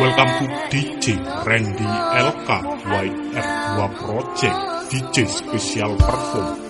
Welcome to DJ Randy LK YR2 Project DJ Special Perform.